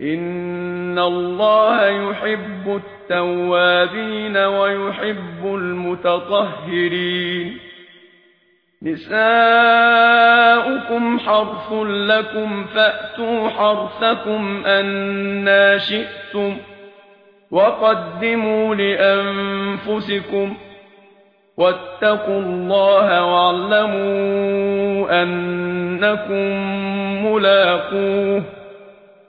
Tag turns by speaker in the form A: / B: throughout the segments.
A: ان الله يحب التوابين ويحب المتطهرين نساؤكم حرث لكم فاتوا حرثكم ان شئتم وقدموا لانفسكم واتقوا الله واعلموا انكم ملاقوه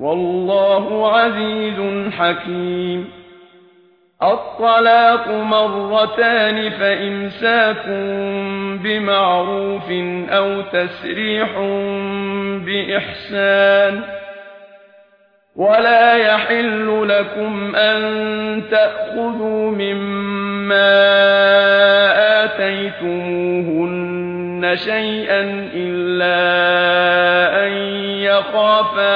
A: والله عزيز حكيم الطلاق مرتان فإمساك بمعروف أو تسريح بإحسان۔ ولا يحل لكم أن تأخذوا مما آتيتموهن شيئا إلا أن يخافا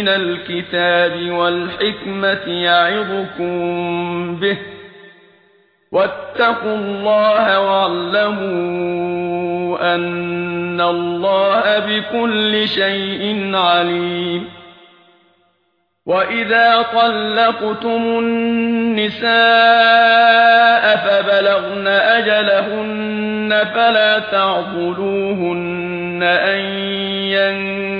A: من الكتاب والحكمة يعظكم به واتقوا الله واعلموا أن الله بكل شيء عليم. وإذا طلقتم النساء فبلغن أجلهن فلا تعضلوهن أن ينكرن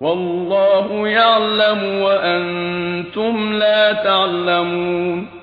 A: والله يعلم وأنتم لا تعلمون